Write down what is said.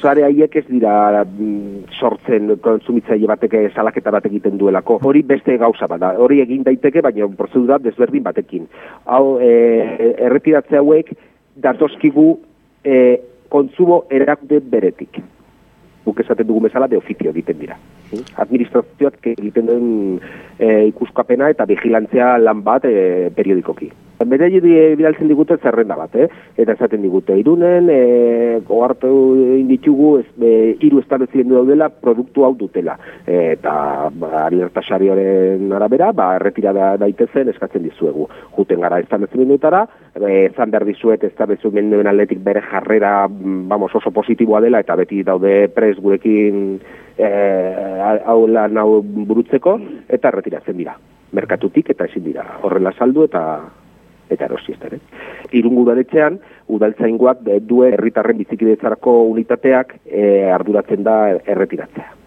zare haiek ez dira mm, sortzen konsumitzaile batek salaketa bat egiten duelako. Hori beste gauza bada, hori egin daiteke, baina prozedura desberdin batekin. Hau, e, erretiratze hauek, datozkigu e, kontsumo erakunde beretik. Buk esaten dugu bezala de ofizio egiten dira. Administrazioak egiten den e, ikuskapena eta vigilantzia lan bat e, periodikoki. Bere bidaltzen digute zerrenda bat, eh? eta esaten digute irunen, e, gogartu inditugu ez, e, iru establezien daudela produktu hau dutela. E, eta ba, alertasarioaren arabera, ba, erretira da, daitezen eskatzen dizuegu. Juten gara establezien dutara, e, zan behar dizuet establezien duen atletik bere jarrera vamos, oso positiboa dela, eta beti daude pres gurekin e, hau lan hau burutzeko, eta erretiratzen dira. Merkatutik eta ezin dira. Horrela saldu eta eta erosi ez ere. Irungu udaletxean, udaltzaingoak duen herritarren bizikidetzarako unitateak e, arduratzen da erretiratzea.